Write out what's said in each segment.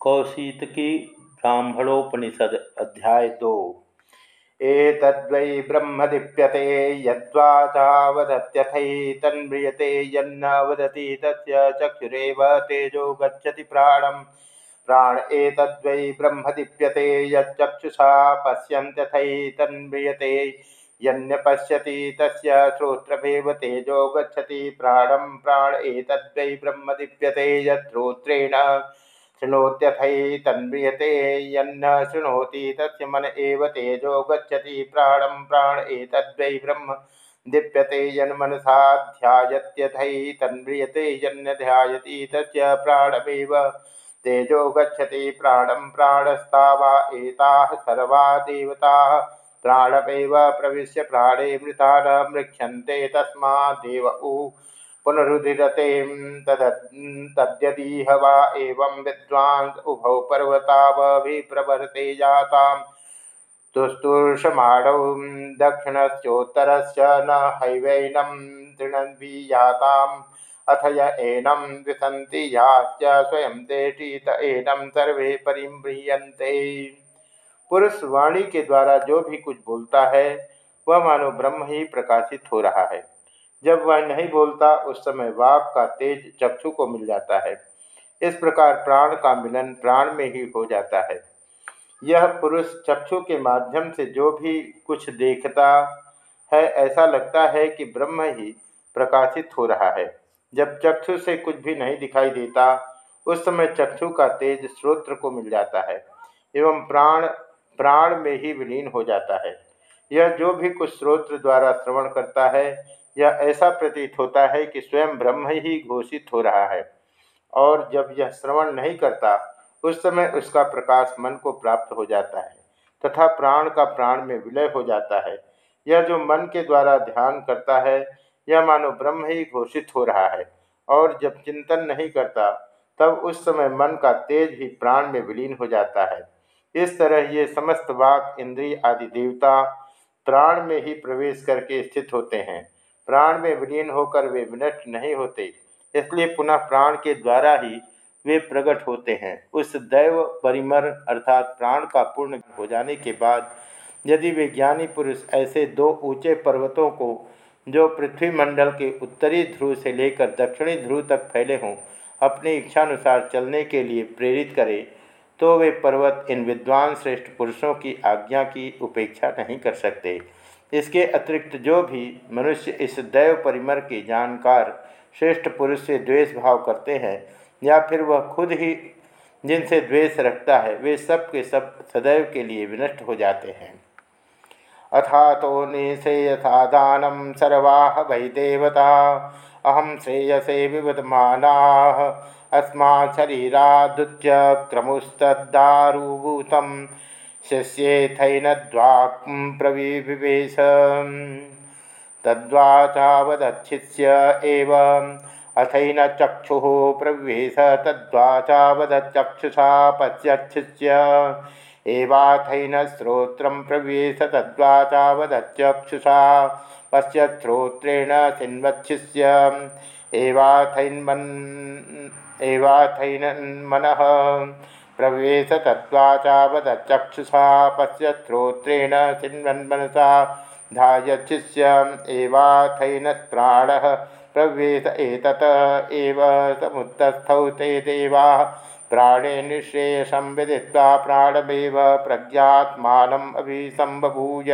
कौशितकी ब्राह्मणोपनिषद अध्याय दो। एतद्वै ब्रह्म दीप्यते यद्वाचावदत्यथैतन्म्रियते यन्न वदति तस्य चक्षुरेव तेजो गच्छति प्राणं प्राण एतद्वै ब्रह्म दीप्यते यच्चक्षुषा पश्यन्त्यथैतन्म्रियते यन्न पश्यति तस्य श्रोत्रमेव तेजो गच्छति प्राणं प्राण एतद्वै ब्रह्म दीप्यते यत्रोत्रेण शृणोत्यथै तन्म्रियते यन्न शृणोति तस्य मन एव तेजो गच्छति प्राणं प्राण एतद्वै ब्रह्म दीप्यते यन्मनसा ध्यायत्यथै तन्म्रियते यन्न ध्यायति तेजो गच्छति प्राणं प्राणस्तावा एताः सर्वा देवताः प्राणमेव प्रविश्य प्राणे मृता न मृक्षन्ते तस्मादेव उ पुनरुदीरते तद्यदीह वा एवं विद्वांस उभौ पर्वतावभिप्रवर्ते जातां तुस्तुषमाणौ दक्षिणश्चोत्तरस्य न हैवैनं तृणन्वीयाताम् अथ य एनं विसन्ति स्वयं तेषित एनं सर्वे परिम्रियन्ते। पुरुष वाणी के द्वारा जो भी कुछ बोलता है, वह मानो ब्रह्म ही प्रकाशित हो रहा है। जब वह नहीं बोलता, उस समय वाक का तेज चक्षु को मिल जाता है। इस प्रकार प्राण का मिलन प्राण में ही हो जाता है। यह पुरुष चक्षु के माध्यम से जो भी कुछ देखता है, ऐसा लगता है कि ब्रह्म ही प्रकाशित हो रहा है। जब चक्षु से कुछ भी नहीं दिखाई देता, उस समय चक्षु का तेज श्रोत्र को मिल जाता है एवं प्राण प्राण में ही विलीन हो जाता है। यह जो भी कुछ श्रोत्र द्वारा श्रवण करता है यह ऐसा प्रतीत होता है कि स्वयं ब्रह्म ही घोषित हो रहा है। और जब यह श्रवण नहीं करता, उस समय उसका प्रकाश मन को प्राप्त हो जाता है, तथा प्राण का प्राण में विलय हो जाता है। यह जो मन के द्वारा ध्यान करता है, यह मानो ब्रह्म ही घोषित हो रहा है। और जब चिंतन नहीं करता, तब उस समय मन का तेज भी प्राण में विलीन हो जाता है। इस तरह ये समस्त वाक, इंद्रिय आदि देवता प्राण में ही प्रवेश करके स्थित होते हैं। प्राण में विलीन होकर वे विनष्ट नहीं होते, इसलिए पुनः प्राण के द्वारा ही वे प्रकट होते हैं। उस दैव परिमर अर्थात प्राण का पूर्ण हो जाने के बाद यदि वे ज्ञानी पुरुष ऐसे दो ऊँचे पर्वतों को, जो पृथ्वी मंडल के उत्तरी ध्रुव से लेकर दक्षिणी ध्रुव तक फैले हों, अपनी इच्छानुसार चलने के लिए प्रेरित करें तो वे पर्वत इन विद्वान श्रेष्ठ पुरुषों की आज्ञा की उपेक्षा नहीं कर सकते। इसके अतिरिक्त जो भी मनुष्य इस दैव परिमर के जानकार, श्रेष्ठ पुरुष से द्वेष भाव करते हैं, या फिर वह खुद ही जिनसे द्वेष रखता है, वे सब के सब सदैव के लिए विनष्ट हो जाते हैं। अथा तो निषेयथा दानम सर्वा वै देवता अहम श्रेयसे विवदमाना, अस्मा शरीरादुच्य क्रमुस्तदारूभूतम शिष्येथैनद्वाक् प्रविवेश तद्वाचावदच्छिष्य एव। अथैन चक्षुः प्रविवेश। तद्वाचावदचक्षुषा पश्यच्छिष्य एवाथैन श्रोत्रं प्रविवेश। तद्वाचावदचक्षुषा पश्यश्रोत्रेण शिन्वच्छिष्य एवाथैन्मन् एवाथैनन्मनः प्रवेश तत्वाचावदचक्षुषा पश्य श्रोत्रेण चिन्वन्मनसा धायच्छिष्यम् एवाथैन प्राणः प्रवेश एतत एव समुत्तस्थौ ते देवाः प्राणे निःश्रेयसं विदित्वा प्राणमेव प्रज्ञात्मानम् अभिसम्बभूय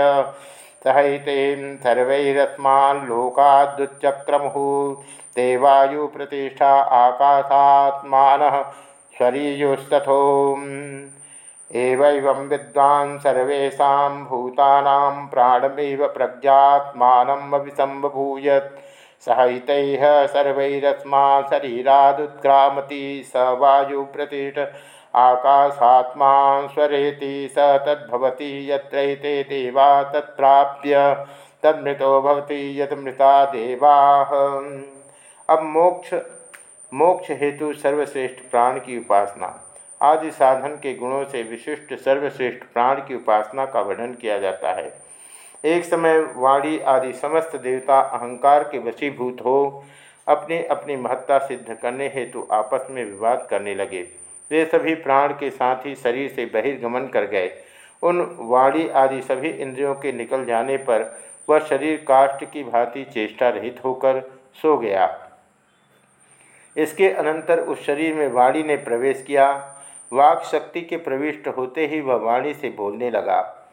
सहैतें सर्वैरस्मान् लोकादुच्चक्रमुः ते वायुप्रतिष्ठा आकाशात्मानः स्वरीयुस्तथो एवं विद्वान् सर्वेशा भूतानां प्राणमेव प्रज्ञात्मानमभिसम्बभूयत् सहितैः सर्वैरस्मा शरीरादुत्क्रामति स वायुप्रतिष्ठ आकाशात्मा स्वरेति स तद्भवति यत्रैते देवा तत्प्राप्य तन्मृतो भवति यत् मृता देवाः। अब मोक्ष मोक्ष हेतु सर्वश्रेष्ठ प्राण की उपासना। आदि साधन के गुणों से विशिष्ट सर्वश्रेष्ठ प्राण की उपासना का वर्णन किया जाता है। एक समय वाणी आदि समस्त देवता अहंकार के वशीभूत हो, अपनी अपनी महत्ता सिद्ध करने हेतु आपस में विवाद करने लगे। वे सभी प्राण के साथ ही शरीर से बहिर्गमन कर गए। उन वाणी आदि सभी इंद्रियों के निकल जाने पर वह शरीर काष्ठ की भांति चेष्टा रहित होकर सो गया। इसके अनंतर उस शरीर में वाणी ने प्रवेश किया। वाक शक्ति के प्रविष्ट होते ही वह वाणी से बोलने लगा।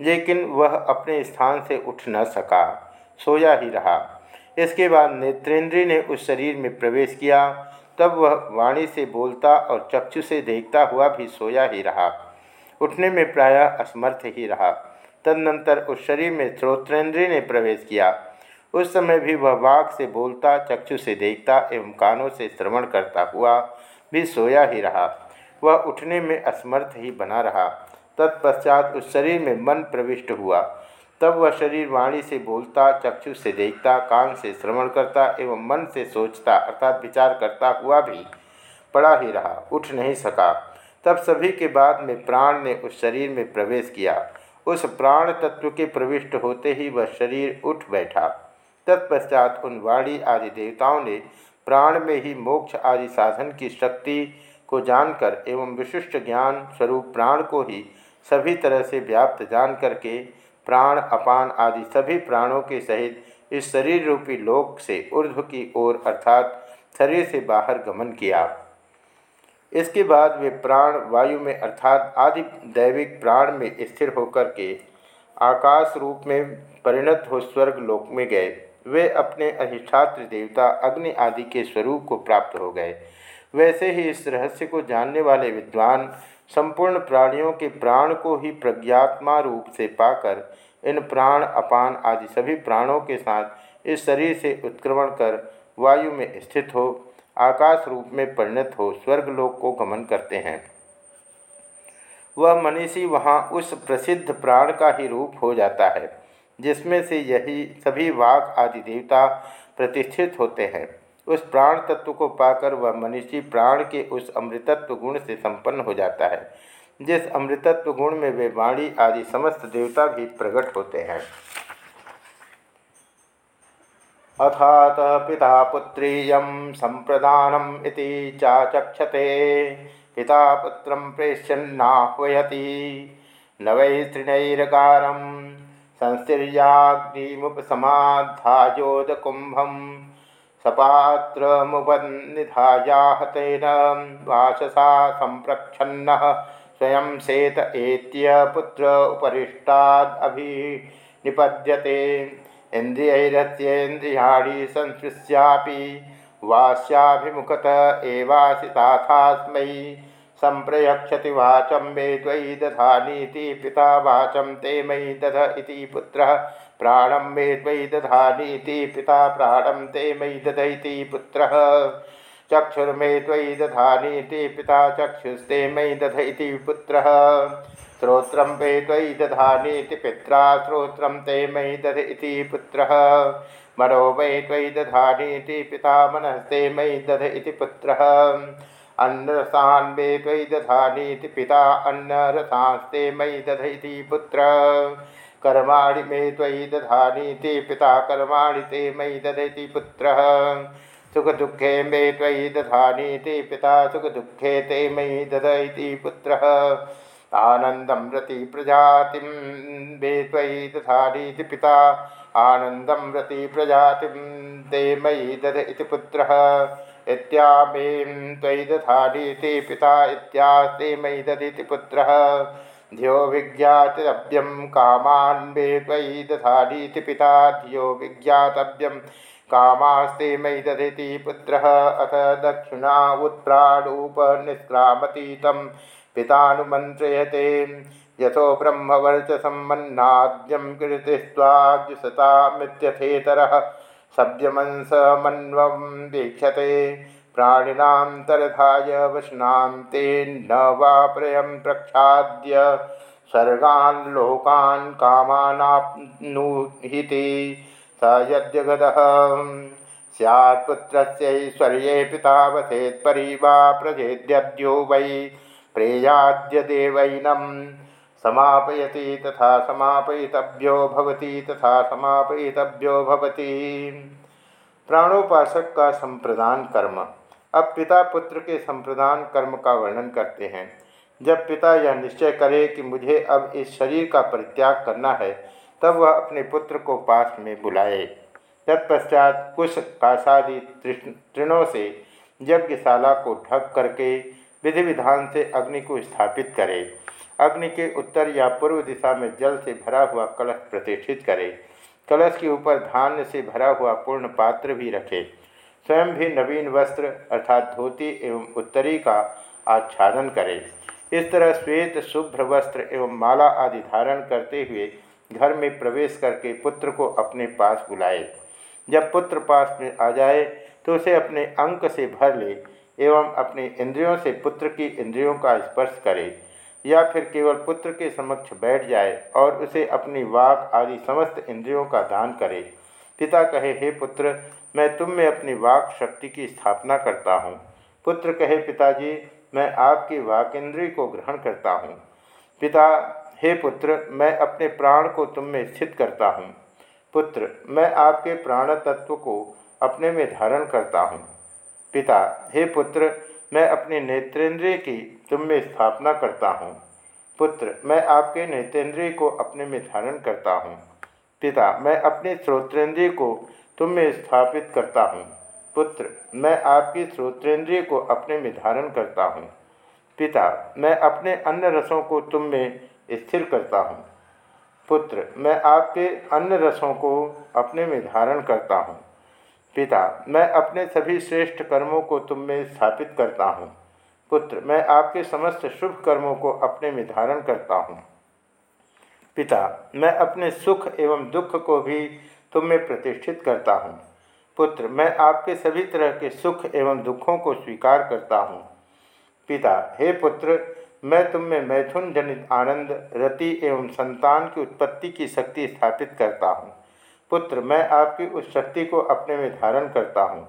लेकिन वह अपने स्थान से उठ न सका। सोया ही रहा। इसके बाद नेत्रेंद्री ने उस शरीर में प्रवेश किया। तब वह वाणी से बोलता और चक्षु से देखता हुआ भी सोया ही रहा। उठने में प्रायः असमर्थ ही रहा। तदनंतर उस शरीर में श्रोत्रेंद्री ने प्रवेश किया। उस समय भी वह वाक से बोलता, चक्षु से देखता एवं कानों से श्रवण करता हुआ भी सोया ही रहा। वह उठने में असमर्थ ही बना रहा। तत्पश्चात उस शरीर में मन प्रविष्ट हुआ। तब वह शरीर वाणी से बोलता, चक्षु से देखता, कान से श्रवण करता एवं मन से सोचता अर्थात विचार करता हुआ भी पड़ा ही रहा। उठ नहीं सका। तब सभी के बाद में प्राण ने उस शरीर में प्रवेश किया। उस प्राण तत्व के प्रविष्ट होते ही वह शरीर उठ बैठा। तत्पश्चात उन वाणी आदि देवताओं ने प्राण में ही मोक्ष आदि साधन की शक्ति को जानकर एवं विशिष्ट ज्ञान स्वरूप प्राण को ही सभी तरह से व्याप्त जान करके प्राण, अपान आदि सभी प्राणों के सहित इस शरीर रूपी लोक से ऊर्ध्व की ओर अर्थात शरीर से बाहर गमन किया। इसके बाद वे प्राण, वायु में अर्थात आदि दैविक प्राण में स्थिर होकर के आकाश रूप में परिणत हो स्वर्ग लोक में गए। वे अपने अधिष्ठात्र देवता अग्नि आदि के स्वरूप को प्राप्त हो गए। वैसे ही इस रहस्य को जानने वाले विद्वान संपूर्ण प्राणियों के प्राण को ही प्रज्ञात्मा रूप से पाकर इन प्राण, अपान आदि सभी प्राणों के साथ इस शरीर से उत्क्रमण कर वायु में स्थित हो, आकाश रूप में परिणत हो, स्वर्ग स्वर्गलोक को गमन करते हैं। वह मनीषी वहाँ उस प्रसिद्ध प्राण का ही रूप हो जाता है। जिसमें से यही सभी वाक आदि देवता प्रतिष्ठित होते हैं। उस प्राण तत्व को पाकर वह मनुष्य प्राण के उस अमृतत्व गुण से संपन्न हो जाता है, जिस अमृतत्व गुण में वे वाणी आदि समस्त देवता भी प्रकट होते हैं। अथात पिता पुत्रीय संप्रदानम चाचक्षते, पिता पुत्र प्रेष्यन्नाह्वयति। न वै तृणैरकारं संस्थिर्याग्निमुपसमाधाजोदकुम्भम् सपात्रमुपनिधायाहतेन वाससा संप्रक्षन्न स्वयं सेत एत्य पुत्र उपरिष्टादभिनिपद्यते। इन्द्रियैरस्येन्द्रियाणि संसृश्यापि वास्याभिमुखत एवासिताथास्मै संप्रयक्षति वाचं मे त्वयि दधानीति पिता वाचं ते मयि दध इति पुत्रः। प्राणं मे त्वयि दधानीति पिता प्राणं ते मयि दध इति पुत्रः। चक्षुर्मे त्वयि दधानीति पिता चक्षुस्ते मयि दध इति पुत्रः। श्रोत्रं मे त्वयि दधानीति पित्रा, श्रोत्रं ते मयि दध इति पुत्रः। मनो मे त्वयि दधानीति पिता मनस्ते मयि दध इति पुत्रः। अन्नरसान् मे त्वयि दधानीति पिता अन्नरसास्ते मयि दध इति पुत्र। कर्माणि मे त्वयि दधानीति पिता, कर्माणि ते मयि दधति पुत्रः। सुखदुःखे मे त्वयि दधानीति पिता, सुखदुःखे ते मयि दध इति पुत्रः। आनन्दं रति प्रजातिं मे त्वयि दधानीति पिता, आनन्दं रति प्रजातिं ते मयि दध इति पुत्रः। इत्यामें त्वयि दधानीति पिता इत्यास्ते मयि दधीति पुत्रः। धियो विज्ञातव्यम कामान्वे तयि दधानीति पिता, धियो विज्ञातव्यम कामास्ते मयि दधति पुत्र। अथ दक्षिणा उत्प्राणूपनिष्क्रामतीत पितानुमंत्रयते यथो ब्रह्मवर्चसम्मन्नाद्यं कीर्तिस्त्वाद्युसतामित्यथेतरः। सभ्यमंसमन्वं वीक्षते प्राणिनां तरधाय वशनां तेन्न वा प्रयं प्रक्षाद्य। सर्गान् लोकान् कामानाप्नुहिति। स यद्यगदः पिता वसेत्परि वा प्रजेद्यो वै। प्रेयाद्य देवैनं समापयति तथा समापयितव्यो भवति तथा समापयितव्यो भवति। प्राणोपासक का संप्रदान कर्म। अब पिता पुत्र के संप्रदान कर्म का वर्णन करते हैं। जब पिता यह निश्चय करे कि मुझे अब इस शरीर का परित्याग करना है, तब वह अपने पुत्र को पास में बुलाए। तत्पश्चात कुश काशादि तृणों से यज्ञशाला को ढक करके विधि विधान से अग्नि को स्थापित करे। अग्नि के उत्तर या पूर्व दिशा में जल से भरा हुआ कलश प्रतिष्ठित करे। कलश के ऊपर धान्य से भरा हुआ पूर्ण पात्र भी रखे। स्वयं भी नवीन वस्त्र अर्थात धोती एवं उत्तरी का आच्छादन करे। इस तरह श्वेत, शुभ्र वस्त्र एवं माला आदि धारण करते हुए घर में प्रवेश करके पुत्र को अपने पास बुलाए। जब पुत्र पास में आ जाए तो उसे अपने अंक से भर ले एवं अपने इंद्रियों से पुत्र की इंद्रियों का स्पर्श करे। या फिर केवल पुत्र के समक्ष बैठ जाए और उसे अपनी वाक आदि समस्त इंद्रियों का दान करे। पिता कहे, हे पुत्र, मैं तुम में अपनी वाक शक्ति की स्थापना करता हूँ। पुत्र कहे, पिताजी, मैं आपकी वाक इंद्रिय को ग्रहण करता हूँ। पिता, हे पुत्र, मैं अपने प्राण को तुम में स्थित करता हूँ। पुत्र, मैं आपके प्राण तत्व को अपने में धारण करता हूँ। पिता, हे पुत्र मैं अपने नेत्रेंद्रिय की तुम में स्थापना करता हूँ। पुत्र, मैं आपके नेत्रेंद्रिय को अपने में धारण करता हूँ। पिता, मैं अपने श्रोत्रेंद्रिय को तुम में स्थापित करता हूँ। पुत्र, मैं आपकी श्रोत्रेंद्रिय को अपने में धारण करता हूँ। पिता, मैं अपने अन्य रसों को तुम में स्थिर करता हूँ। पुत्र, मैं आपके अन्य रसों को अपने में धारण करता हूँ। पिता, मैं अपने सभी श्रेष्ठ कर्मों को तुम में स्थापित करता हूँ। पुत्र, मैं आपके समस्त शुभ कर्मों को अपने में धारण करता हूँ। पिता, मैं अपने सुख एवं दुख को भी तुम में प्रतिष्ठित करता हूँ। पुत्र, मैं आपके सभी तरह के सुख एवं दुखों को स्वीकार करता हूँ। पिता, हे पुत्र, मैं तुम में मैथुन जनित आनंद, रति एवं संतान की उत्पत्ति की शक्ति स्थापित करता हूँ। पुत्र, मैं आपकी उस शक्ति को अपने में धारण करता हूँ।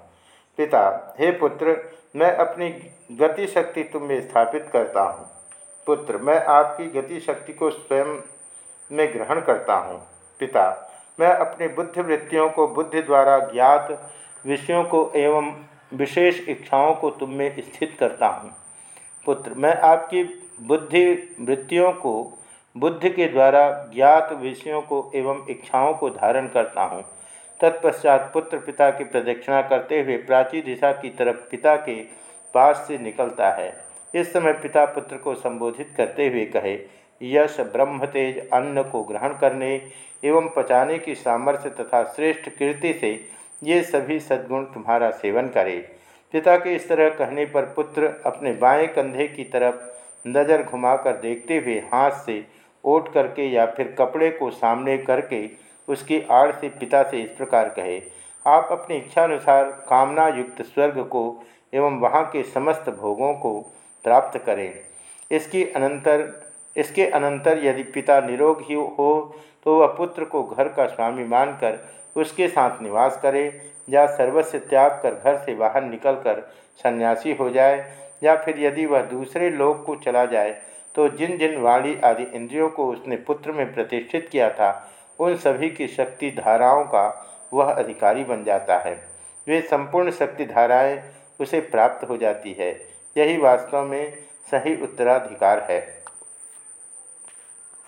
पिता, हे पुत्र, मैं अपनी गति शक्ति तुम में स्थापित करता हूँ। पुत्र, मैं आपकी गति शक्ति को स्वयं में ग्रहण करता हूँ। पिता, मैं अपनी बुद्धि वृत्तियों को बुद्धि द्वारा ज्ञात विषयों को एवं विशेष इच्छाओं को तुम में स्थित करता हूँ। पुत्र, मैं आपकी बुद्धि वृत्तियों को बुद्धि के द्वारा ज्ञात विषयों को एवं इच्छाओं को धारण करता हूँ। तत्पश्चात पुत्र पिता की प्रदक्षिणा करते हुए प्राची दिशा की तरफ़ पिता के पास से निकलता है। इस समय पिता पुत्र को संबोधित करते हुए कहे, यश ब्रह्म तेज अन्न को ग्रहण करने एवं पचाने की सामर्थ्य तथा श्रेष्ठ कीर्ति से ये सभी सद्गुण तुम्हारा सेवन करे। पिता के इस तरह कहने पर पुत्र अपने बाएँ कंधे की तरफ़ नज़र घुमाकर देखते हुए हाथ से ओट करके या फिर कपड़े को सामने करके उसकी आड़ से पिता से इस प्रकार कहे। आप अपनी इच्छानुसार कामना युक्त स्वर्ग को एवं वहाँ के समस्त भोगों को प्राप्त करें। इसकी अनंतर, इसके अनंतर यदि पिता निरोग ही हो तो वह पुत्र को घर का स्वामी मानकर उसके साथ निवास करे, या सर्वस्व त्याग कर घर से बाहर निकलकर सन्यासी हो जाए, या फिर यदि वह दूसरे लोग को चला जाए तो जिन जिन वाणी आदि इंद्रियों को उसने पुत्र में प्रतिष्ठित किया था, उन सभी की शक्ति धाराओं का वह अधिकारी बन जाता है। वे संपूर्ण शक्ति धाराएँ उसे प्राप्त हो जाती है। यही वास्तव में सही उत्तराधिकार है।